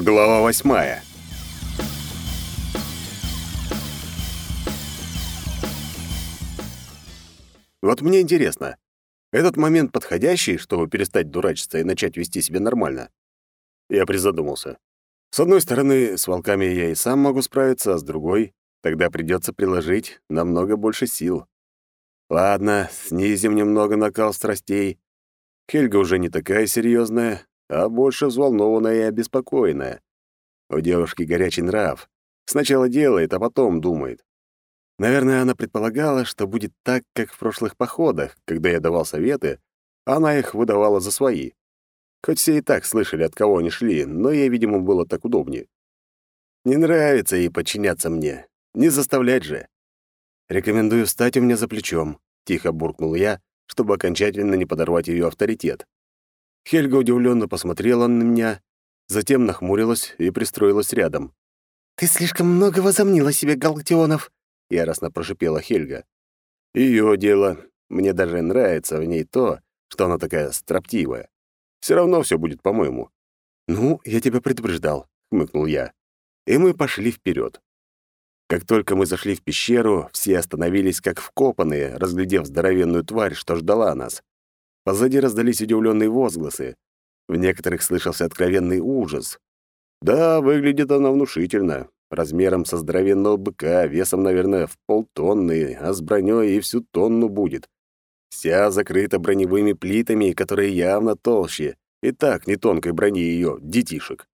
Глава восьмая. Вот мне интересно, этот момент подходящий, чтобы перестать дурачиться и начать вести себя нормально? Я призадумался. С одной стороны, с волками я и сам могу справиться, а с другой, тогда придется приложить намного больше сил. Ладно, снизим немного накал страстей. Хельга уже не такая серьезная, а больше взволнованная и обеспокоенная. У девушки горячий нрав. Сначала делает, а потом думает. Наверное, она предполагала, что будет так, как в прошлых походах, когда я давал советы, а она их выдавала за свои. Хоть все и так слышали, от кого они шли, но ей, видимо, было так удобнее. Не нравится ей подчиняться мне. Не заставлять же. Рекомендую встать у меня за плечом, тихо буркнул я, чтобы окончательно не подорвать ее авторитет. Хельга удивленно посмотрела на меня, затем нахмурилась и пристроилась рядом. «Ты слишком много возомнил о себе, Галактионов!» — яростно прошипела Хельга. Ее дело. Мне даже нравится в ней то, что она такая строптивая. Все равно все будет по-моему. «Ну, я тебя предупреждал», — хмыкнул я. И мы пошли вперед. Как только мы зашли в пещеру, все остановились как вкопанные, разглядев здоровенную тварь, что ждала нас. Позади раздались удивленные возгласы. В некоторых слышался откровенный ужас. Да, выглядит она внушительно, размером со здоровенного быка, весом, наверное, в полтонны, а с броней и всю тонну будет. Вся закрыта броневыми плитами, которые явно толще, и так не тонкой брони ее, детишек.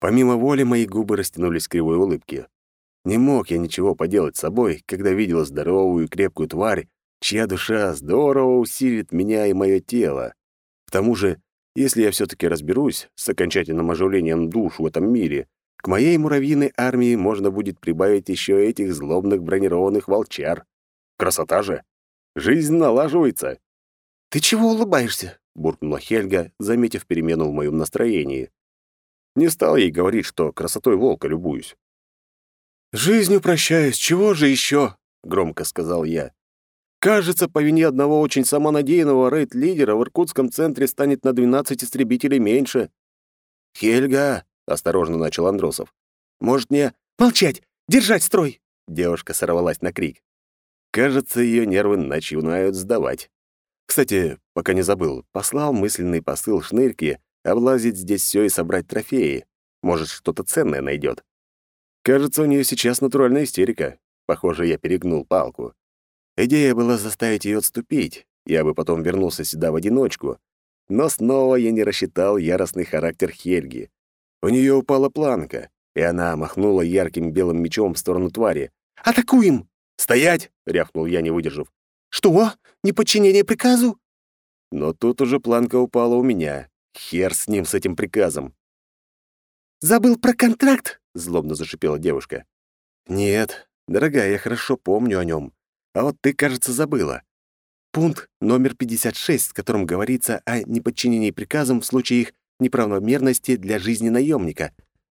Помимо воли мои губы растянулись кривой улыбке. Не мог я ничего поделать с собой, когда видел здоровую и крепкую тварь, чья душа здорово усилит меня и мое тело. К тому же, если я все таки разберусь с окончательным оживлением душ в этом мире, к моей муравьиной армии можно будет прибавить еще этих злобных бронированных волчар. Красота же! Жизнь налаживается. «Ты чего улыбаешься?» — буркнула Хельга, заметив перемену в моем настроении. Не стал ей говорить, что красотой волка любуюсь. «Жизнью прощаюсь, чего же еще?» — громко сказал я. «Кажется, по вине одного очень самонадеянного рейд-лидера в Иркутском центре станет на 12 истребителей меньше». «Хельга!» — осторожно начал Андросов. «Может, мне...» «Молчать! Держать строй!» Девушка сорвалась на крик. Кажется, ее нервы начинают сдавать. Кстати, пока не забыл, послал мысленный посыл Шнырьке облазить здесь все и собрать трофеи. Может, что-то ценное найдет. Кажется, у нее сейчас натуральная истерика. Похоже, я перегнул палку. Идея была заставить ее отступить. Я бы потом вернулся сюда в одиночку. Но снова я не рассчитал яростный характер Хельги. У нее упала планка, и она махнула ярким белым мечом в сторону твари. «Атакуем!» «Стоять!» — рявкнул я, не выдержав. «Что? Неподчинение приказу?» Но тут уже планка упала у меня. Хер с ним, с этим приказом. «Забыл про контракт?» — злобно зашипела девушка. «Нет, дорогая, я хорошо помню о нем. А вот ты, кажется, забыла. Пункт номер 56, в котором говорится о неподчинении приказам в случае их неправомерности для жизни наемника.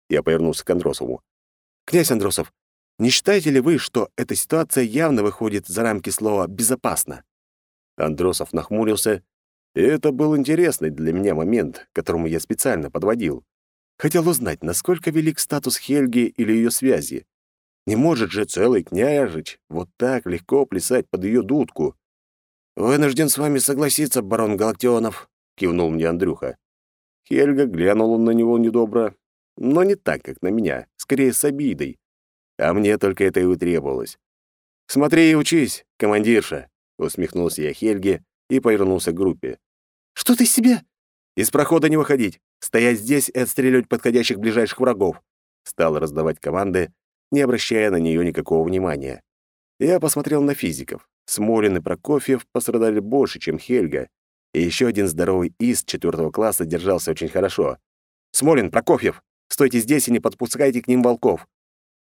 Я повернулся к Андросову. «Князь Андросов, не считаете ли вы, что эта ситуация явно выходит за рамки слова «безопасно»?» Андросов нахмурился, и это был интересный для меня момент, которому я специально подводил. Хотел узнать, насколько велик статус Хельги или ее связи. Не может же целый княжич вот так легко плясать под ее дудку. «Вынужден с вами согласиться, барон Галактионов», — кивнул мне Андрюха. Хельга глянула на него недобро, но не так, как на меня, скорее с обидой. А мне только это и утребовалось. «Смотри и учись, командирша», — усмехнулся я Хельге и повернулся к группе. «Что ты себе?» «Из прохода не выходить, стоять здесь и отстреливать подходящих ближайших врагов», — стал раздавать команды, не обращая на нее никакого внимания. Я посмотрел на физиков. Смолин и Прокофьев пострадали больше, чем Хельга, и еще один здоровый из четвертого класса держался очень хорошо. «Смолин, Прокофьев, стойте здесь и не подпускайте к ним волков.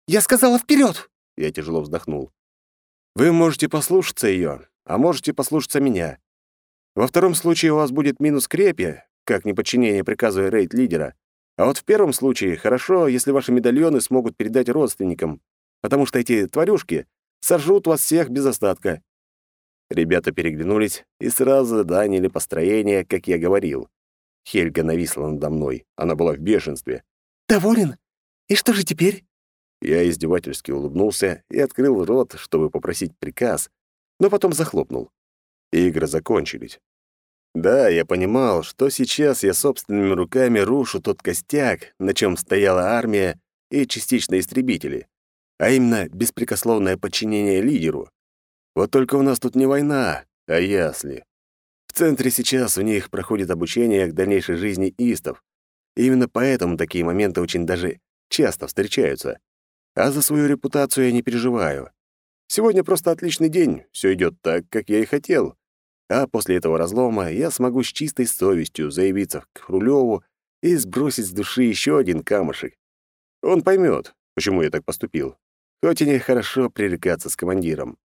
Я сказала вперед! Я тяжело вздохнул. Вы можете послушаться ее, а можете послушаться меня. Во втором случае у вас будет минус крепи, как неподчинение приказу рейд-лидера. А вот в первом случае хорошо, если ваши медальоны смогут передать родственникам, потому что эти тварюшки сожрут вас всех без остатка. Ребята переглянулись и сразу заданили построение, как я говорил. Хельга нависла надо мной. Она была в бешенстве. «Доволен? И что же теперь?» Я издевательски улыбнулся и открыл рот, чтобы попросить приказ, но потом захлопнул. Игры закончились. Да, я понимал, что сейчас я собственными руками рушу тот костяк, на чем стояла армия и частично истребители, а именно беспрекословное подчинение лидеру. Вот только у нас тут не война, а ясли. В центре сейчас у них проходит обучение к дальнейшей жизни истов. И именно поэтому такие моменты очень даже часто встречаются. А за свою репутацию я не переживаю. Сегодня просто отличный день, все идет так, как я и хотел. А после этого разлома я смогу с чистой совестью заявиться к Хрулеву и сбросить с души еще один камушек. Он поймет, почему я так поступил. Хоть и нехорошо пререкаться с командиром.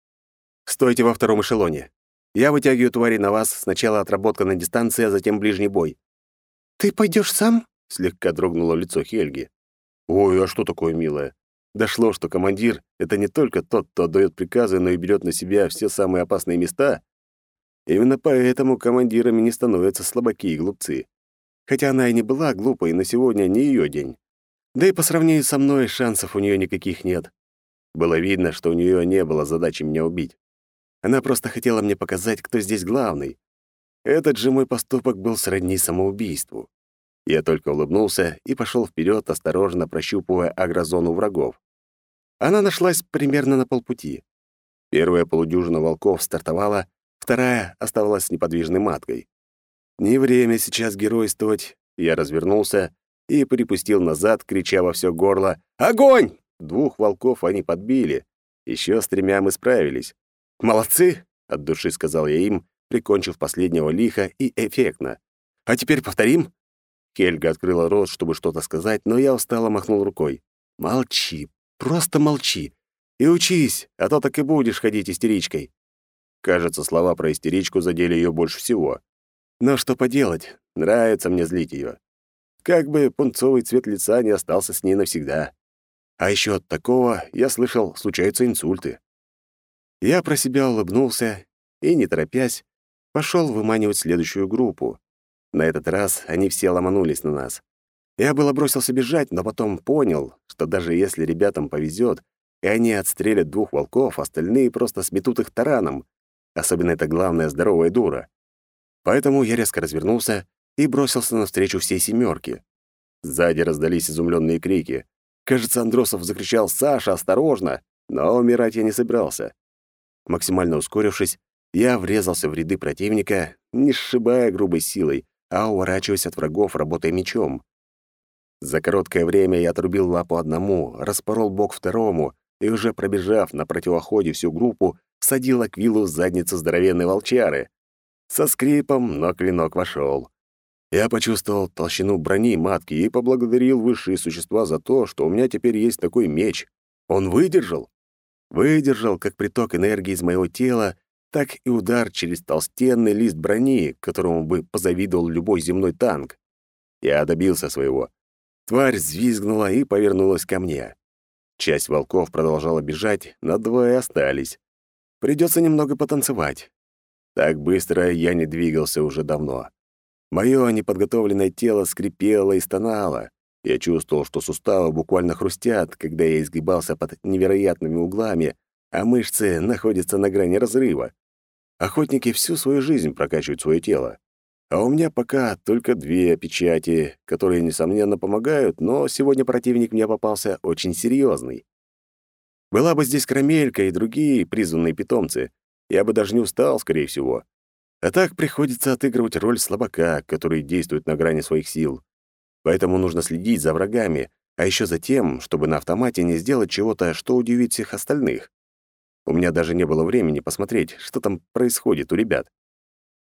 Стойте во втором эшелоне. Я вытягиваю твари на вас, сначала отработка на дистанции, а затем ближний бой. «Ты пойдешь сам?» — слегка дрогнуло лицо Хельги. «Ой, а что такое, милое? Дошло, что командир — это не только тот, кто отдает приказы, но и берет на себя все самые опасные места. Именно поэтому командирами не становятся слабаки и глупцы. Хотя она и не была глупой, но сегодня не ее день. Да и по сравнению со мной шансов у нее никаких нет. Было видно, что у нее не было задачи меня убить. Она просто хотела мне показать, кто здесь главный. Этот же мой поступок был сродни самоубийству. Я только улыбнулся и пошел вперед, осторожно прощупывая агрозону врагов. Она нашлась примерно на полпути. Первая полудюжина волков стартовала, вторая оставалась неподвижной маткой. Не время сейчас геройствовать. Я развернулся и припустил назад, крича во все горло «Огонь!». Двух волков они подбили. Еще с тремя мы справились. «Молодцы!» — от души сказал я им, прикончив последнего лиха и эффектно. «А теперь повторим?» Хельга открыла рот, чтобы что-то сказать, но я устало махнул рукой. «Молчи, просто молчи. И учись, а то так и будешь ходить истеричкой». Кажется, слова про истеричку задели ее больше всего. Но что поделать, нравится мне злить ее. Как бы пунцовый цвет лица не остался с ней навсегда. А еще от такого, я слышал, случаются инсульты. Я про себя улыбнулся и, не торопясь, пошел выманивать следующую группу. На этот раз они все ломанулись на нас. Я было бросился бежать, но потом понял, что даже если ребятам повезет, и они отстрелят двух волков, остальные просто сметут их тараном. Особенно это главная здоровая дура. Поэтому я резко развернулся и бросился навстречу всей семерке. Сзади раздались изумленные крики. Кажется, Андросов закричал «Саша, осторожно!», но умирать я не собирался. Максимально ускорившись, я врезался в ряды противника, не сшибая грубой силой, а уворачиваясь от врагов, работая мечом. За короткое время я отрубил лапу одному, распорол бок второму и, уже пробежав на противоходе всю группу, всадил аквилу в задницу здоровенной волчары. Со скрипом, но клинок вошел. Я почувствовал толщину брони матки и поблагодарил высшие существа за то, что у меня теперь есть такой меч. Он выдержал. Выдержал как приток энергии из моего тела, так и удар через толстенный лист брони, которому бы позавидовал любой земной танк. Я добился своего. Тварь взвизгнула и повернулась ко мне. Часть волков продолжала бежать, но двое остались. Придется немного потанцевать. Так быстро я не двигался уже давно. Мое неподготовленное тело скрипело и стонало. Я чувствовал, что суставы буквально хрустят, когда я изгибался под невероятными углами, а мышцы находятся на грани разрыва. Охотники всю свою жизнь прокачивают свое тело. А у меня пока только две печати, которые, несомненно, помогают, но сегодня противник мне попался очень серьезный. Была бы здесь Карамелька и другие призванные питомцы, я бы даже не устал, скорее всего. А так приходится отыгрывать роль слабака, который действует на грани своих сил. Поэтому нужно следить за врагами, а еще за тем, чтобы на автомате не сделать чего-то, что удивит всех остальных. У меня даже не было времени посмотреть, что там происходит у ребят.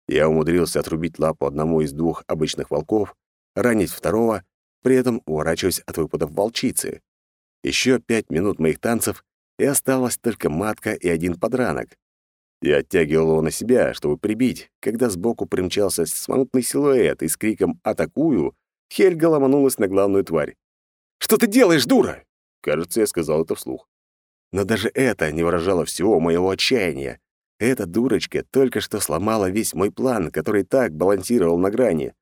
Я умудрился отрубить лапу одному из двух обычных волков, ранить второго, при этом уворачиваясь от выпадов волчицы. Еще пять минут моих танцев, и осталась только матка и один подранок. Я оттягивал его на себя, чтобы прибить, когда сбоку примчался смутный силуэт и с криком «Атакую!» Хельга ломанулась на главную тварь. «Что ты делаешь, дура?» Кажется, я сказал это вслух. Но даже это не выражало всего моего отчаяния. Эта дурочка только что сломала весь мой план, который так балансировал на грани.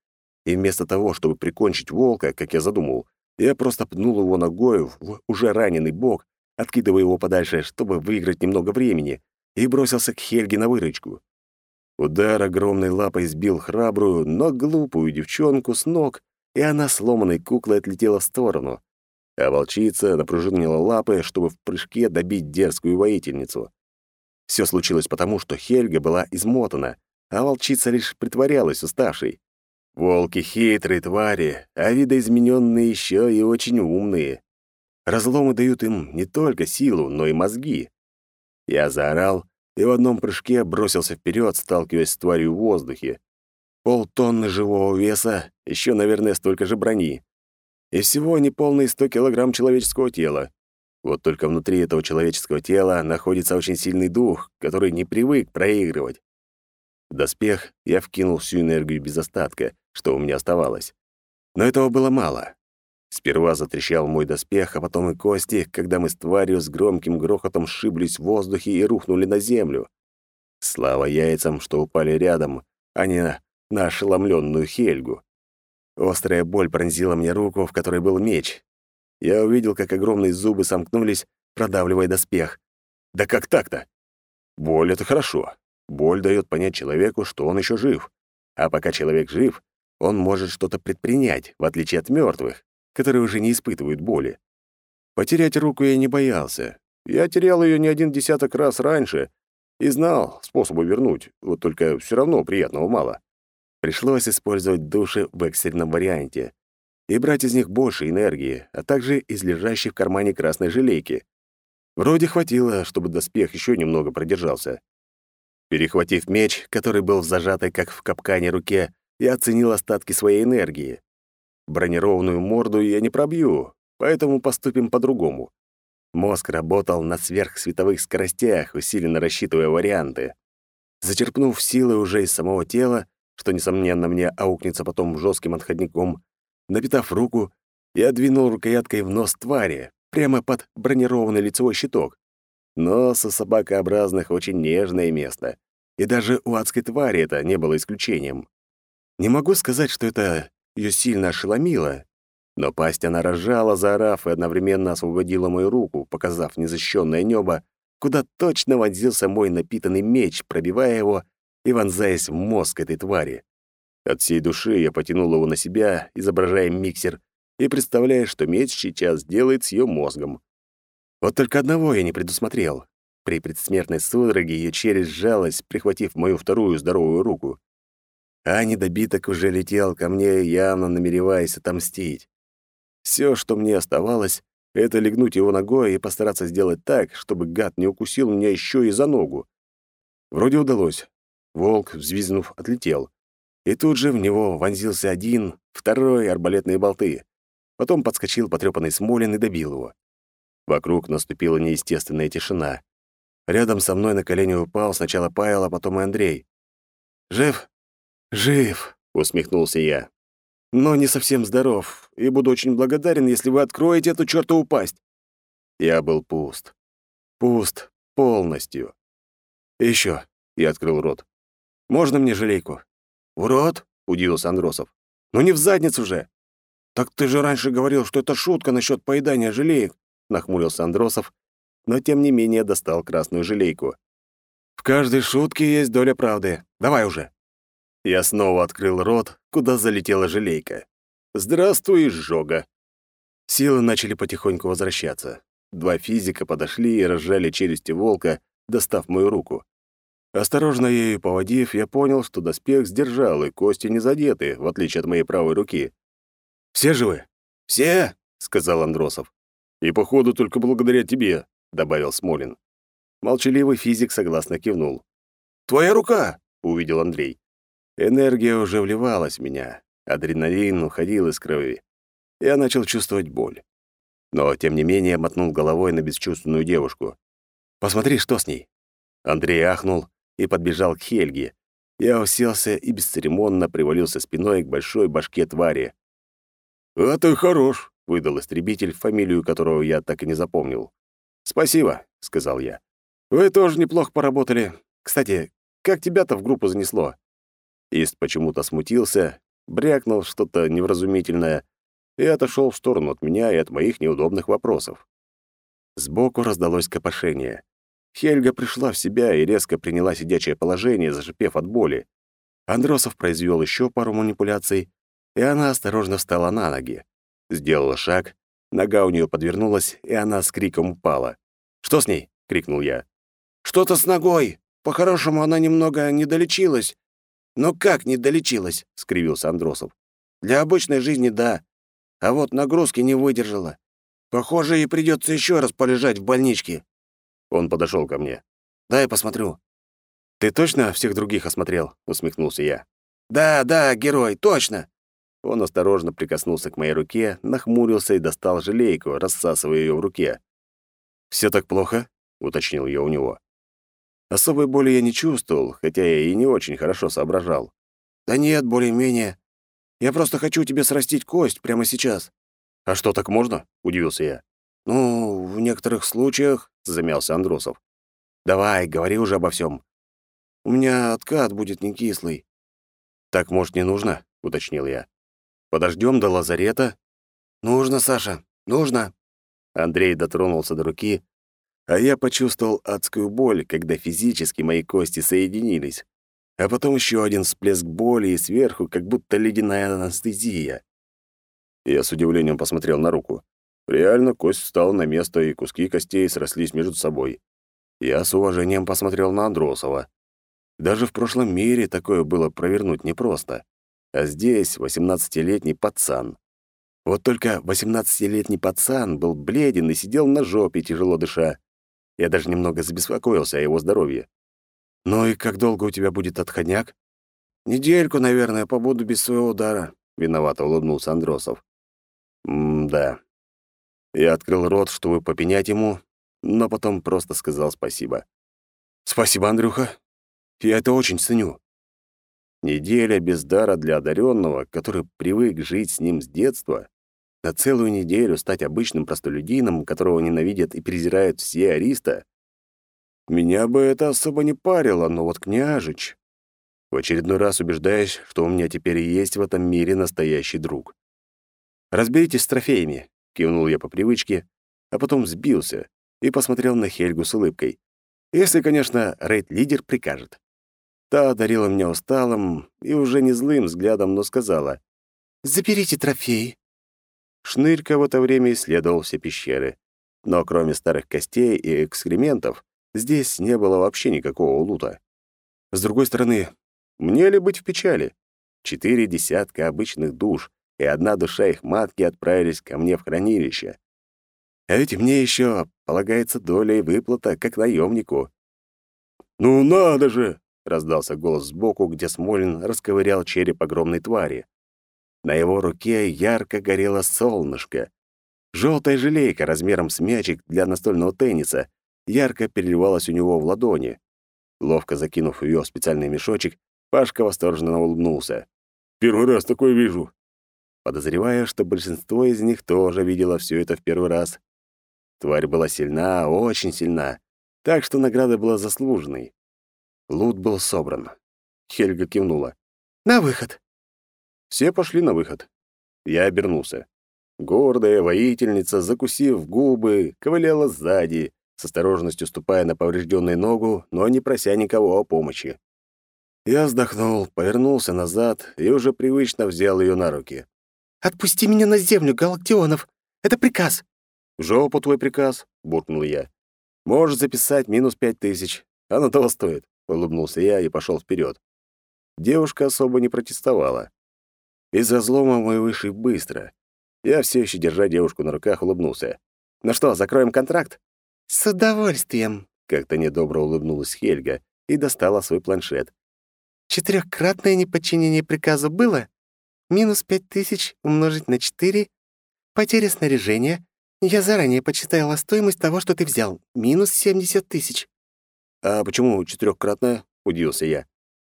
И вместо того, чтобы прикончить волка, как я задумал, Я просто пнул его ногой в уже раненый бок, откидывая его подальше, чтобы выиграть немного времени, и бросился к Хельге на выручку. Удар огромной лапой сбил храбрую, но глупую девчонку с ног, и она сломанной куклой отлетела в сторону. А волчица напружинила лапы, чтобы в прыжке добить дерзкую воительницу. Все случилось потому, что Хельга была измотана, а волчица лишь притворялась уставшей. Волки хитрые твари, а видоизмененные еще и очень умные. Разломы дают им не только силу, но и мозги. Я заорал и в одном прыжке бросился вперед, сталкиваясь с тварью в воздухе. Полтонны живого веса, еще, наверное, столько же брони. И всего неполные 100 килограмм человеческого тела. Вот только внутри этого человеческого тела находится очень сильный дух, который не привык проигрывать. В доспех я вкинул всю энергию без остатка, что у меня оставалось. Но этого было мало. Сперва затрещал мой доспех, а потом и кости, когда мы с тварью с громким грохотом сшиблись в воздухе и рухнули на землю. Слава яйцам, что упали рядом, а не на, на ошеломленную Хельгу. Острая боль пронзила мне руку, в которой был меч. Я увидел, как огромные зубы сомкнулись, продавливая доспех. Да как так-то? Боль — это хорошо. Боль дает понять человеку, что он еще жив. А пока человек жив, он может что-то предпринять, в отличие от мертвых которые уже не испытывают боли. Потерять руку я не боялся. Я терял ее не один десяток раз раньше и знал способы вернуть, вот только все равно приятного мало. Пришлось использовать души в экстренном варианте и брать из них больше энергии, а также из лежащей в кармане красной желейки. Вроде хватило, чтобы доспех еще немного продержался. Перехватив меч, который был в зажатой, как в капкане, руке, я оценил остатки своей энергии. Бронированную морду я не пробью, поэтому поступим по-другому. Мозг работал на сверхсветовых скоростях, усиленно рассчитывая варианты. Зачерпнув силы уже из самого тела, что, несомненно, мне аукнется потом жестким отходником, напитав руку, я двинул рукояткой в нос твари, прямо под бронированный лицевой щиток. Нос у собакообразных очень нежное место, и даже у адской твари это не было исключением. Не могу сказать, что это ее сильно ошеломило, но пасть она разжала, заорав, и одновременно освободила мою руку, показав незащищенное небо, куда точно вонзился мой напитанный меч, пробивая его и вонзаясь в мозг этой твари. От всей души я потянул его на себя, изображая миксер, и представляя, что меч сейчас делает с ее мозгом. Вот только одного я не предусмотрел. При предсмертной судороге ее челюсть сжалась, прихватив мою вторую здоровую руку а недобиток уже летел ко мне, явно намереваясь отомстить. Все, что мне оставалось, это легнуть его ногой и постараться сделать так, чтобы гад не укусил меня еще и за ногу. Вроде удалось. Волк, взвизгнув, отлетел. И тут же в него вонзился один, второй арбалетные болты. Потом подскочил потрёпанный Смолин и добил его. Вокруг наступила неестественная тишина. Рядом со мной на колени упал сначала Павел, а потом и Андрей. «Жив?» «Жив», — усмехнулся я. «Но не совсем здоров, и буду очень благодарен, если вы откроете эту чертову пасть». Я был пуст. Пуст полностью. И ещё, я открыл рот. «Можно мне желейку?» «В рот?» — удивился Андросов. «Ну не в задницу же!» «Так ты же раньше говорил, что это шутка насчет поедания желеек», — нахмурился Андросов, но тем не менее достал красную желейку. «В каждой шутке есть доля правды. Давай уже!» Я снова открыл рот, куда залетела желейка. «Здравствуй, Жога!» Силы начали потихоньку возвращаться. Два физика подошли и разжали челюсти волка, достав мою руку. Осторожно ею поводив, я понял, что доспех сдержал, и кости не задеты, в отличие от моей правой руки. «Все живы?» «Все!» — сказал Андросов. «И, походу, только благодаря тебе», — добавил Смолин. Молчаливый физик согласно кивнул. «Твоя рука!» — увидел Андрей. Энергия уже вливалась в меня, адреналин уходил из крови. Я начал чувствовать боль. Но, тем не менее, мотнул головой на бесчувственную девушку. «Посмотри, что с ней!» Андрей ахнул и подбежал к Хельге. Я уселся и бесцеремонно привалился спиной к большой башке твари. «А ты хорош!» — выдал истребитель, фамилию которого я так и не запомнил. «Спасибо», — сказал я. «Вы тоже неплохо поработали. Кстати, как тебя-то в группу занесло?» Ист почему-то смутился, брякнул что-то невразумительное, и отошел в сторону от меня и от моих неудобных вопросов. Сбоку раздалось копошение. Хельга пришла в себя и резко приняла сидячее положение, зашипев от боли. Андросов произвел еще пару манипуляций, и она осторожно встала на ноги. Сделала шаг, нога у нее подвернулась, и она с криком упала. «Что с ней?» — крикнул я. «Что-то с ногой. По-хорошему, она немного не долечилась». «Но как не долечилась?» — скривился Андросов. «Для обычной жизни — да. А вот нагрузки не выдержала. Похоже, ей придется еще раз полежать в больничке». Он подошел ко мне. «Дай посмотрю». «Ты точно всех других осмотрел?» — усмехнулся я. «Да, да, герой, точно!» Он осторожно прикоснулся к моей руке, нахмурился и достал желейку, рассасывая ее в руке. «Все так плохо?» — уточнил я у него. Особой боли я не чувствовал, хотя я и не очень хорошо соображал. «Да нет, более-менее. Я просто хочу тебе срастить кость прямо сейчас». «А что, так можно?» — удивился я. «Ну, в некоторых случаях», — замялся Андросов. «Давай, говори уже обо всем. У меня откат будет не кислый». «Так, может, не нужно?» — уточнил я. «Подождем до лазарета?» «Нужно, Саша, нужно». Андрей дотронулся до руки, а я почувствовал адскую боль, когда физически мои кости соединились. А потом еще один всплеск боли и сверху, как будто ледяная анестезия. Я с удивлением посмотрел на руку. Реально, кость встала на место, и куски костей срослись между собой. Я с уважением посмотрел на Андросова. Даже в прошлом мире такое было провернуть непросто. А здесь восемнадцатилетний пацан. Вот только восемнадцатилетний пацан был бледен и сидел на жопе, тяжело дыша. Я даже немного забеспокоился о его здоровье. «Ну и как долго у тебя будет отходняк?» «Недельку, наверное, побуду без своего удара», — виновато улыбнулся Андросов. «М-да». Я открыл рот, чтобы попенять ему, но потом просто сказал спасибо. «Спасибо, Андрюха. Я это очень ценю». Неделя без дара для одаренного, который привык жить с ним с детства, на целую неделю стать обычным простолюдином, которого ненавидят и презирают все ариста, меня бы это особо не парило, но вот княжич... В очередной раз убеждаюсь, что у меня теперь есть в этом мире настоящий друг. «Разберитесь с трофеями», — кивнул я по привычке, а потом сбился и посмотрел на Хельгу с улыбкой. Если, конечно, рейд-лидер прикажет. Та одарила меня усталым и уже не злым взглядом, но сказала. «Заберите трофеи». Шнырька в это время исследовал все пещеры. Но кроме старых костей и экскрементов, здесь не было вообще никакого лута. С другой стороны, мне ли быть в печали? Четыре десятка обычных душ, и одна душа их матки отправились ко мне в хранилище. А ведь мне еще полагается доля и выплата, как наемнику. «Ну надо же!» — раздался голос сбоку, где Смолин расковырял череп огромной твари. На его руке ярко горело солнышко. Желтая желейка размером с мячик для настольного тенниса ярко переливалась у него в ладони. Ловко закинув ее в специальный мешочек, Пашка восторженно улыбнулся. «Первый раз такое вижу!» Подозревая, что большинство из них тоже видело все это в первый раз. Тварь была сильна, очень сильна, так что награда была заслуженной. Лут был собран. Хельга кивнула. «На выход!» Все пошли на выход. Я обернулся. Гордая воительница, закусив губы, ковыляла сзади, с осторожностью ступая на поврежденную ногу, но не прося никого о помощи. Я вздохнул, повернулся назад и уже привычно взял ее на руки. «Отпусти меня на землю, Галактионов! Это приказ!» «В жопу твой приказ!» — буркнул я. «Можешь записать минус пять тысяч. Оно того стоит», — улыбнулся я и пошел вперед. Девушка особо не протестовала. Из разлома мы вышли быстро. Я все еще, держа девушку на руках, улыбнулся. «Ну что, закроем контракт?» «С удовольствием», — как-то недобро улыбнулась Хельга и достала свой планшет. «Четырехкратное неподчинение приказу было? Минус пять тысяч умножить на четыре. Потеря снаряжения. Я заранее почитала стоимость того, что ты взял. Минус семьдесят тысяч». «А почему четырехкратное?» — удивился я.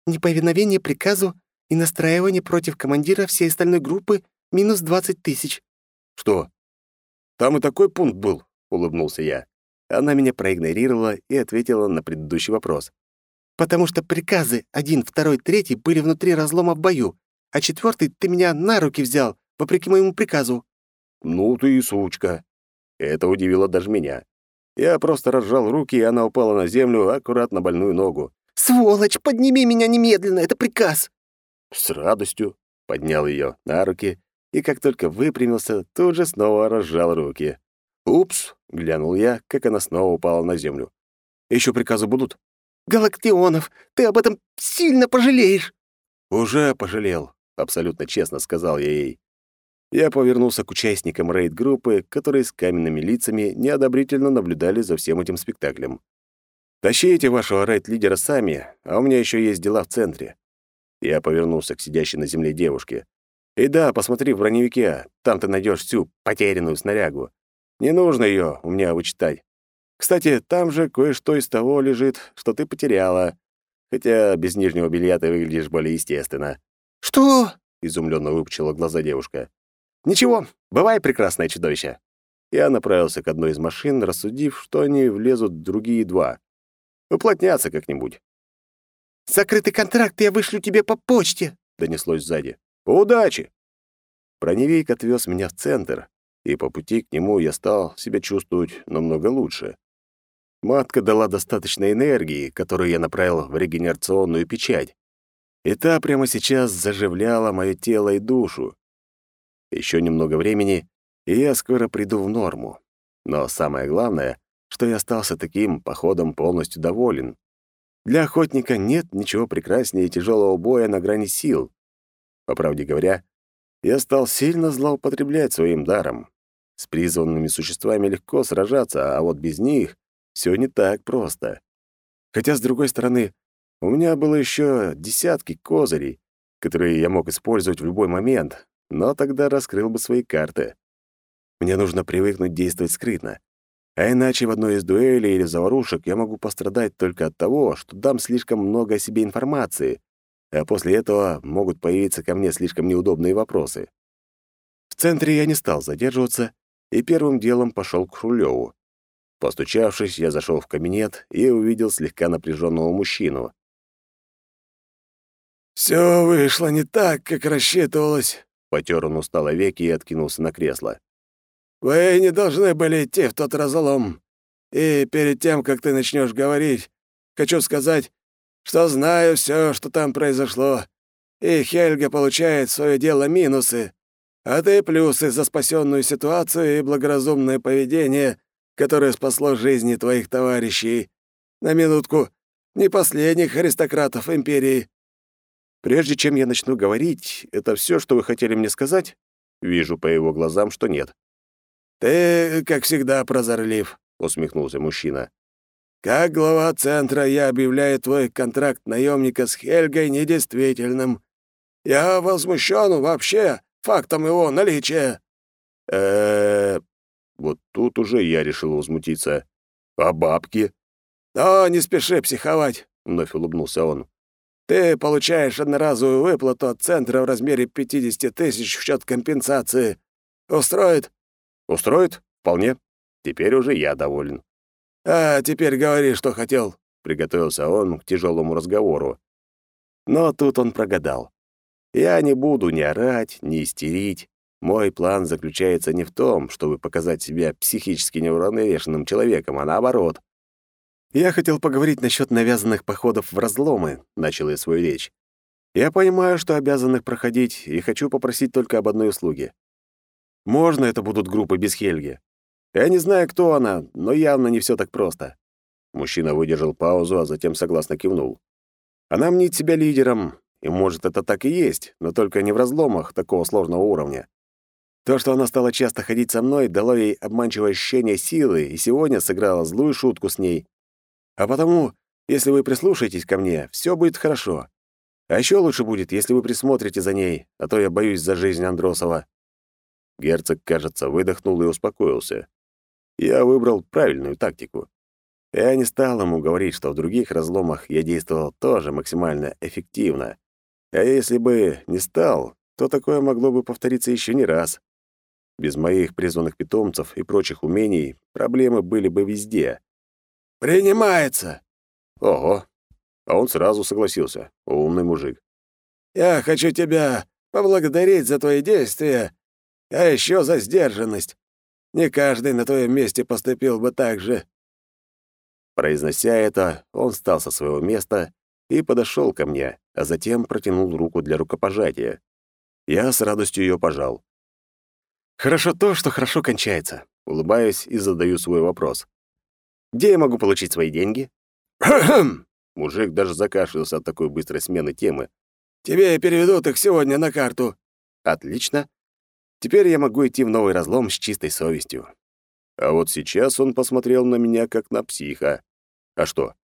«Неповиновение приказу и настраивание против командира всей остальной группы минус двадцать тысяч». «Что? Там и такой пункт был», — улыбнулся я. Она меня проигнорировала и ответила на предыдущий вопрос. «Потому что приказы один, второй, третий были внутри разлома в бою, а четвертый ты меня на руки взял, вопреки моему приказу». «Ну ты и сучка». Это удивило даже меня. Я просто разжал руки, и она упала на землю, аккуратно больную ногу. «Сволочь, подними меня немедленно, это приказ!» С радостью поднял ее на руки, и как только выпрямился, тут же снова разжал руки. «Упс!» — глянул я, как она снова упала на землю. «Еще приказы будут?» «Галактионов, ты об этом сильно пожалеешь!» «Уже пожалел», — абсолютно честно сказал я ей. Я повернулся к участникам рейд-группы, которые с каменными лицами неодобрительно наблюдали за всем этим спектаклем. «Тащите вашего рейд-лидера сами, а у меня еще есть дела в центре». Я повернулся к сидящей на земле девушке. «И да, посмотри в броневике, там ты найдешь всю потерянную снарягу. Не нужно ее у меня вычитать. Кстати, там же кое-что из того лежит, что ты потеряла. Хотя без нижнего белья ты выглядишь более естественно». «Что?» — изумленно выпучила глаза девушка. «Ничего, бывай, прекрасное чудовище». Я направился к одной из машин, рассудив, что они влезут в другие два. Уплотнятся как-нибудь. «Закрытый контракт я вышлю тебе по почте», — донеслось сзади. «Удачи!» Броневик отвез меня в центр, и по пути к нему я стал себя чувствовать намного лучше. Матка дала достаточно энергии, которую я направил в регенерационную печать. И та прямо сейчас заживляла мое тело и душу. Еще немного времени, и я скоро приду в норму. Но самое главное, что я остался таким походом полностью доволен. Для охотника нет ничего прекраснее тяжелого боя на грани сил. По правде говоря, я стал сильно злоупотреблять своим даром. С призванными существами легко сражаться, а вот без них все не так просто. Хотя, с другой стороны, у меня было еще десятки козырей, которые я мог использовать в любой момент, но тогда раскрыл бы свои карты. Мне нужно привыкнуть действовать скрытно. А иначе в одной из дуэлей или заварушек я могу пострадать только от того, что дам слишком много о себе информации, а после этого могут появиться ко мне слишком неудобные вопросы. В центре я не стал задерживаться и первым делом пошел к Хрулеву. Постучавшись, я зашел в кабинет и увидел слегка напряженного мужчину. «Все вышло не так, как рассчитывалось», Потер он устало веки и откинулся на кресло. «Вы не должны были идти в тот разлом. И перед тем, как ты начнешь говорить, хочу сказать, что знаю все, что там произошло. И Хельга получает свое дело минусы, а ты плюсы за спасенную ситуацию и благоразумное поведение, которое спасло жизни твоих товарищей. На минутку, не последних аристократов империи. Прежде чем я начну говорить, это все, что вы хотели мне сказать? Вижу по его глазам, что нет. Ты, как всегда, прозорлив, усмехнулся мужчина. Как глава центра я объявляю твой контракт наемника с Хельгой недействительным. Я возмущен вообще фактом его наличия. Э, вот тут уже я решил возмутиться. А бабки? «Но не спеши психовать», — вновь улыбнулся он. Ты получаешь одноразовую выплату от центра в размере 50 тысяч в счет компенсации. Устроит?» «Устроит? Вполне. Теперь уже я доволен». «А теперь говори, что хотел», — приготовился он к тяжелому разговору. Но тут он прогадал. Я не буду ни орать, ни истерить. Мой план заключается не в том, чтобы показать себя психически неуравновешенным человеком, а наоборот — «Я хотел поговорить насчет навязанных походов в разломы», — начал я свою речь. «Я понимаю, что обязан их проходить, и хочу попросить только об одной услуге. Можно это будут группы без Хельги? Я не знаю, кто она, но явно не все так просто». Мужчина выдержал паузу, а затем согласно кивнул. «Она мнит себя лидером, и, может, это так и есть, но только не в разломах такого сложного уровня. То, что она стала часто ходить со мной, дало ей обманчивое ощущение силы, и сегодня сыграла злую шутку с ней, а потому, если вы прислушаетесь ко мне, все будет хорошо. А еще лучше будет, если вы присмотрите за ней, а то я боюсь за жизнь Андросова». Герцог, кажется, выдохнул и успокоился. Я выбрал правильную тактику. Я не стал ему говорить, что в других разломах я действовал тоже максимально эффективно. А если бы не стал, то такое могло бы повториться еще не раз. Без моих призванных питомцев и прочих умений проблемы были бы везде. «Принимается!» «Ого!» А он сразу согласился. Умный мужик. «Я хочу тебя поблагодарить за твои действия А еще за сдержанность. Не каждый на твоем месте поступил бы так же». Произнося это, он встал со своего места и подошел ко мне, а затем протянул руку для рукопожатия. Я с радостью ее пожал. «Хорошо то, что хорошо кончается», — улыбаюсь и задаю свой вопрос. «Где я могу получить свои деньги?» Мужик даже закашлялся от такой быстрой смены темы. «Тебе переведут их сегодня на карту». «Отлично. Теперь я могу идти в новый разлом с чистой совестью». А вот сейчас он посмотрел на меня как на психа. А что?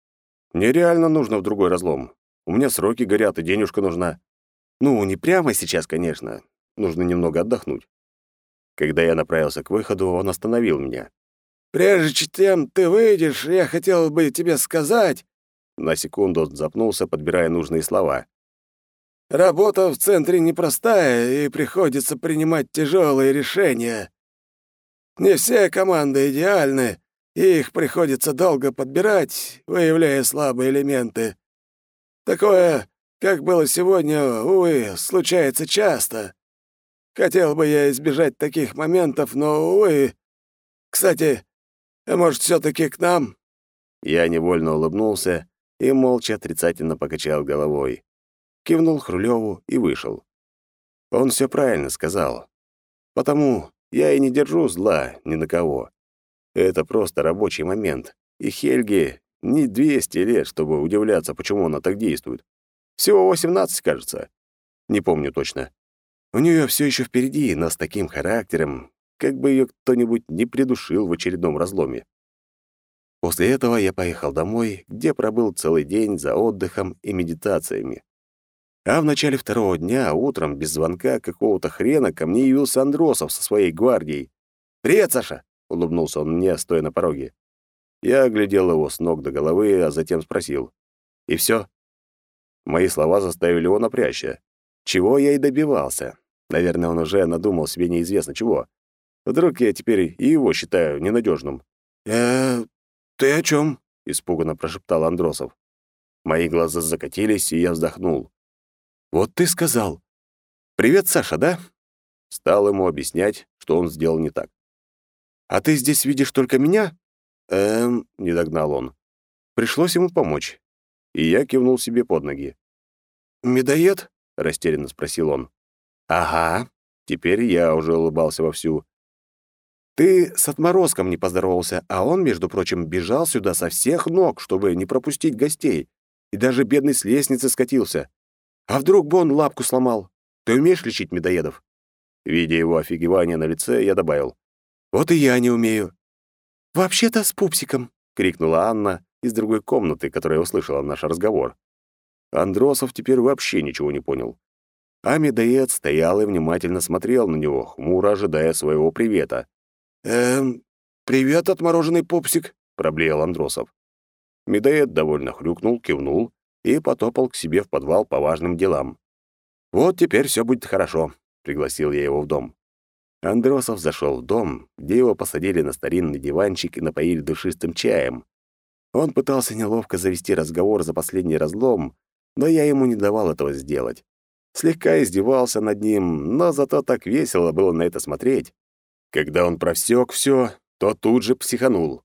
Мне реально нужно в другой разлом. У меня сроки горят, и денежка нужна. Ну, не прямо сейчас, конечно. Нужно немного отдохнуть. Когда я направился к выходу, он остановил меня. «Прежде чем ты выйдешь, я хотел бы тебе сказать...» На секунду он запнулся, подбирая нужные слова. «Работа в центре непростая, и приходится принимать тяжелые решения. Не все команды идеальны, и их приходится долго подбирать, выявляя слабые элементы. Такое, как было сегодня, увы, случается часто. Хотел бы я избежать таких моментов, но, увы. Кстати, а может, все таки к нам?» Я невольно улыбнулся и молча отрицательно покачал головой. Кивнул Хрулеву и вышел. Он все правильно сказал. Потому я и не держу зла ни на кого. Это просто рабочий момент. И Хельге не 200 лет, чтобы удивляться, почему она так действует. Всего 18, кажется. Не помню точно. У нее все еще впереди, но с таким характером, как бы ее кто-нибудь не придушил в очередном разломе. После этого я поехал домой, где пробыл целый день за отдыхом и медитациями. А в начале второго дня, утром, без звонка какого-то хрена, ко мне явился Андросов со своей гвардией. «Привет, Саша!» — улыбнулся он мне, стоя на пороге. Я оглядел его с ног до головы, а затем спросил. «И все?» Мои слова заставили его напрячься. Чего я и добивался. Наверное, он уже надумал себе неизвестно чего. Вдруг я теперь и его считаю ненадежным. «Э, ты о чем? испуганно прошептал Андросов. Мои глаза закатились, и я вздохнул. «Вот ты сказал. Привет, Саша, да?» Стал ему объяснять, что он сделал не так. «А ты здесь видишь только меня?» «Эм...» — не догнал он. Пришлось ему помочь. И я кивнул себе под ноги. «Медоед?» — растерянно спросил он. «Ага». Теперь я уже улыбался вовсю. «Ты с отморозком не поздоровался, а он, между прочим, бежал сюда со всех ног, чтобы не пропустить гостей. И даже бедный с лестницы скатился. А вдруг бы он лапку сломал? Ты умеешь лечить медоедов?» Видя его офигевание на лице, я добавил. «Вот и я не умею». «Вообще-то с пупсиком», — крикнула Анна из другой комнаты, которая услышала наш разговор. Андросов теперь вообще ничего не понял. А медоед стоял и внимательно смотрел на него, хмуро ожидая своего привета. «Эм, привет, отмороженный пупсик», — проблеял Андросов. Медоед довольно хрюкнул, кивнул и потопал к себе в подвал по важным делам. «Вот теперь все будет хорошо», — пригласил я его в дом. Андросов зашел в дом, где его посадили на старинный диванчик и напоили душистым чаем. Он пытался неловко завести разговор за последний разлом, но я ему не давал этого сделать. Слегка издевался над ним, но зато так весело было на это смотреть. Когда он просек все, то тут же психанул.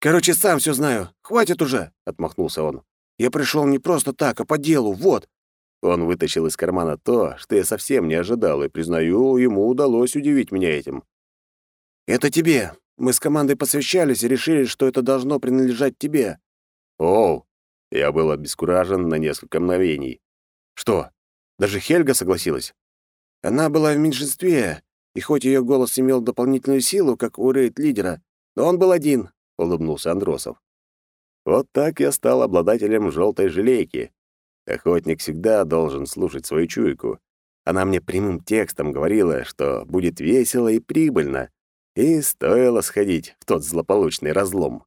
«Короче, сам все знаю. Хватит уже!» — отмахнулся он. «Я пришел не просто так, а по делу, вот!» Он вытащил из кармана то, что я совсем не ожидал, и, признаю, ему удалось удивить меня этим. «Это тебе. Мы с командой посвящались и решили, что это должно принадлежать тебе». «Оу!» Я был обескуражен на несколько мгновений. «Что, даже Хельга согласилась?» «Она была в меньшинстве, и хоть ее голос имел дополнительную силу, как у рейд-лидера, но он был один», — улыбнулся Андросов. «Вот так я стал обладателем желтой желейки. Охотник всегда должен слушать свою чуйку. Она мне прямым текстом говорила, что будет весело и прибыльно, и стоило сходить в тот злополучный разлом.